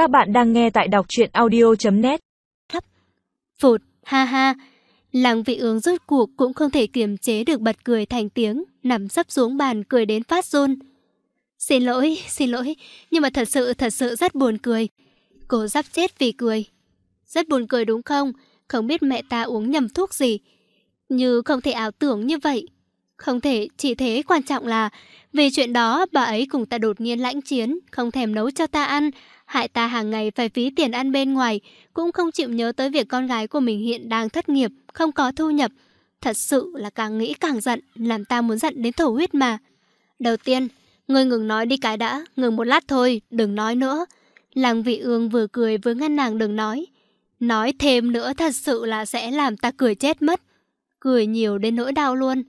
Các bạn đang nghe tại đọc truyện audio.net Phụt, ha ha. Lăng vị ương rốt cuộc cũng không thể kiềm chế được bật cười thành tiếng, nằm sắp xuống bàn cười đến phát run. Xin lỗi, xin lỗi, nhưng mà thật sự, thật sự rất buồn cười. Cô sắp chết vì cười. Rất buồn cười đúng không? Không biết mẹ ta uống nhầm thuốc gì. Như không thể ảo tưởng như vậy. Không thể, chỉ thế quan trọng là vì chuyện đó bà ấy cùng ta đột nhiên lãnh chiến, không thèm nấu cho ta ăn, hại ta hàng ngày phải phí tiền ăn bên ngoài, cũng không chịu nhớ tới việc con gái của mình hiện đang thất nghiệp, không có thu nhập. Thật sự là càng nghĩ càng giận, làm ta muốn giận đến thổ huyết mà. Đầu tiên, ngươi ngừng nói đi cái đã, ngừng một lát thôi, đừng nói nữa. Làng vị ương vừa cười vừa ngăn nàng đừng nói. Nói thêm nữa thật sự là sẽ làm ta cười chết mất. Cười nhiều đến nỗi đau luôn.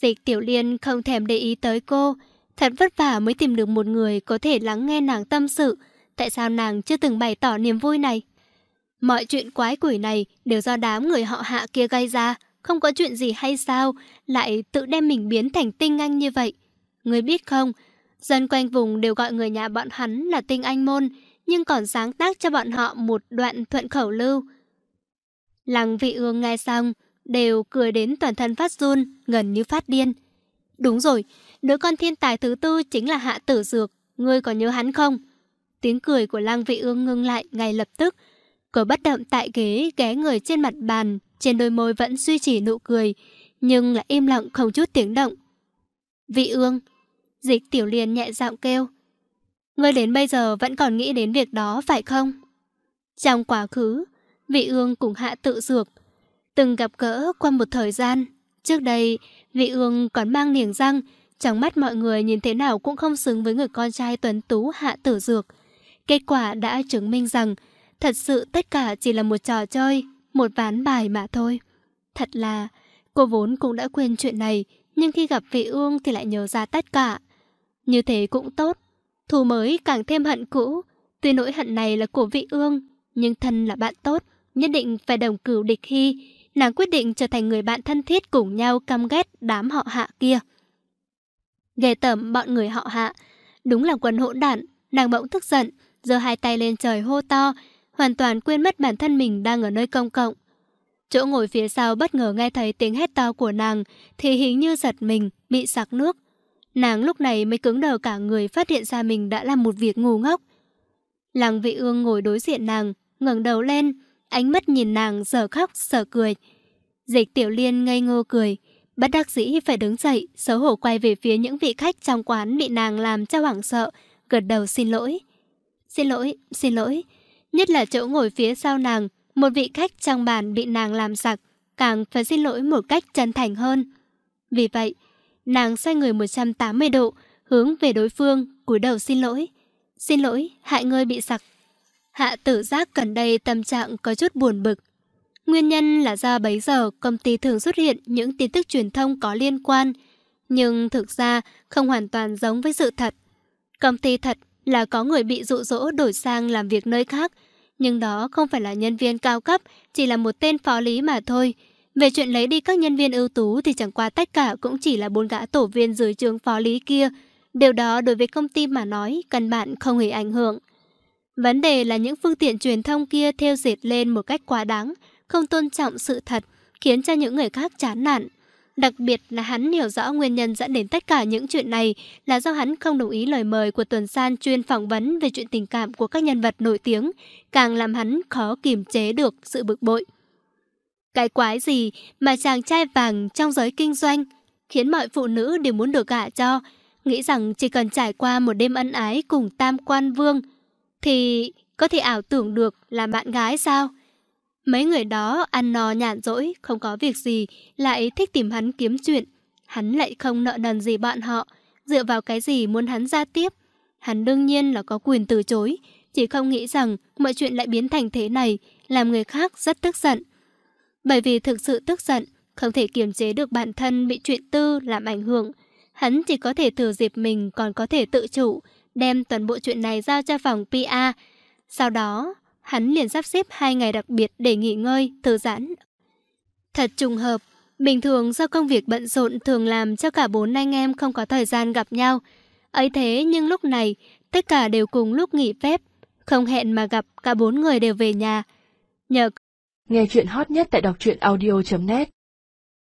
Dịch tiểu liên không thèm để ý tới cô. Thật vất vả mới tìm được một người có thể lắng nghe nàng tâm sự. Tại sao nàng chưa từng bày tỏ niềm vui này? Mọi chuyện quái quỷ này đều do đám người họ hạ kia gây ra. Không có chuyện gì hay sao, lại tự đem mình biến thành tinh anh như vậy. Người biết không, dân quanh vùng đều gọi người nhà bọn hắn là tinh anh môn, nhưng còn sáng tác cho bọn họ một đoạn thuận khẩu lưu. Lăng vị ương nghe xong, đều cười đến toàn thân phát run, gần như phát điên. Đúng rồi, đứa con thiên tài thứ tư chính là Hạ Tử Dược, ngươi có nhớ hắn không? Tiếng cười của Lang Vị Ương ngưng lại ngay lập tức. Cô bất động tại ghế, ghé người trên mặt bàn, trên đôi môi vẫn duy trì nụ cười, nhưng lại im lặng không chút tiếng động. Vị Ương, dịch tiểu liền nhẹ giọng kêu. Ngươi đến bây giờ vẫn còn nghĩ đến việc đó phải không? Trong quá khứ, vị ương cùng hạ tự dược Từng gặp gỡ qua một thời gian, trước đây vị ương còn mang niềng răng, trong mắt mọi người nhìn thế nào cũng không xứng với người con trai tuấn tú hạ tử dược. Kết quả đã chứng minh rằng thật sự tất cả chỉ là một trò chơi, một ván bài mà thôi. Thật là, cô vốn cũng đã quên chuyện này, nhưng khi gặp vị ương thì lại nhớ ra tất cả. Như thế cũng tốt, thù mới càng thêm hận cũ. Tuy nỗi hận này là của vị ương, nhưng thân là bạn tốt, nhất định phải đồng cửu địch hy, nàng quyết định trở thành người bạn thân thiết cùng nhau căm ghét đám họ hạ kia. Ghê tởm bọn người họ hạ, đúng là quần hỗn đản, nàng bỗng tức giận, giơ hai tay lên trời hô to, hoàn toàn quên mất bản thân mình đang ở nơi công cộng. Chỗ ngồi phía sau bất ngờ nghe thấy tiếng hét to của nàng thì hình như giật mình, bị sặc nước. Nàng lúc này mới cứng đờ cả người phát hiện ra mình đã làm một việc ngu ngốc. Lăng vị ương ngồi đối diện nàng, ngẩng đầu lên, ánh mắt nhìn nàng giờ khóc giờ cười. Dịch tiểu liên ngây ngô cười, bất đắc dĩ phải đứng dậy, xấu hổ quay về phía những vị khách trong quán bị nàng làm cho hoảng sợ, gật đầu xin lỗi. Xin lỗi, xin lỗi. Nhất là chỗ ngồi phía sau nàng, một vị khách trong bàn bị nàng làm sặc, càng phải xin lỗi một cách chân thành hơn. Vì vậy, nàng xoay người 180 độ, hướng về đối phương, cúi đầu xin lỗi. Xin lỗi, hại ngươi bị sặc. Hạ tử giác gần đây tâm trạng có chút buồn bực. Nguyên nhân là do bấy giờ công ty thường xuất hiện những tin tức truyền thông có liên quan, nhưng thực ra không hoàn toàn giống với sự thật. Công ty thật là có người bị dụ dỗ đổi sang làm việc nơi khác, nhưng đó không phải là nhân viên cao cấp, chỉ là một tên phó lý mà thôi. Về chuyện lấy đi các nhân viên ưu tú thì chẳng qua tất cả cũng chỉ là bốn gã tổ viên dưới trường phó lý kia. Điều đó đối với công ty mà nói, căn bản không hề ảnh hưởng. Vấn đề là những phương tiện truyền thông kia theo dệt lên một cách quá đáng, không tôn trọng sự thật, khiến cho những người khác chán nản. Đặc biệt là hắn hiểu rõ nguyên nhân dẫn đến tất cả những chuyện này là do hắn không đồng ý lời mời của Tuần San chuyên phỏng vấn về chuyện tình cảm của các nhân vật nổi tiếng, càng làm hắn khó kiềm chế được sự bực bội. Cái quái gì mà chàng trai vàng trong giới kinh doanh khiến mọi phụ nữ đều muốn được gả cho, nghĩ rằng chỉ cần trải qua một đêm ân ái cùng tam quan vương thì có thể ảo tưởng được là bạn gái sao? Mấy người đó ăn no nhàn rỗi, không có việc gì, lại thích tìm hắn kiếm chuyện. Hắn lại không nợ nần gì bọn họ, dựa vào cái gì muốn hắn ra tiếp. Hắn đương nhiên là có quyền từ chối, chỉ không nghĩ rằng mọi chuyện lại biến thành thế này, làm người khác rất tức giận. Bởi vì thực sự tức giận, không thể kiềm chế được bản thân bị chuyện tư làm ảnh hưởng. Hắn chỉ có thể thừa dịp mình còn có thể tự chủ, đem toàn bộ chuyện này giao cho phòng PA. Sau đó, hắn liền sắp xếp hai ngày đặc biệt để nghỉ ngơi, thư giãn. Thật trùng hợp, bình thường do công việc bận rộn thường làm cho cả bốn anh em không có thời gian gặp nhau. Ấy thế nhưng lúc này, tất cả đều cùng lúc nghỉ phép. Không hẹn mà gặp, cả bốn người đều về nhà. Nhờ Nghe chuyện hot nhất tại đọc truyện audio.net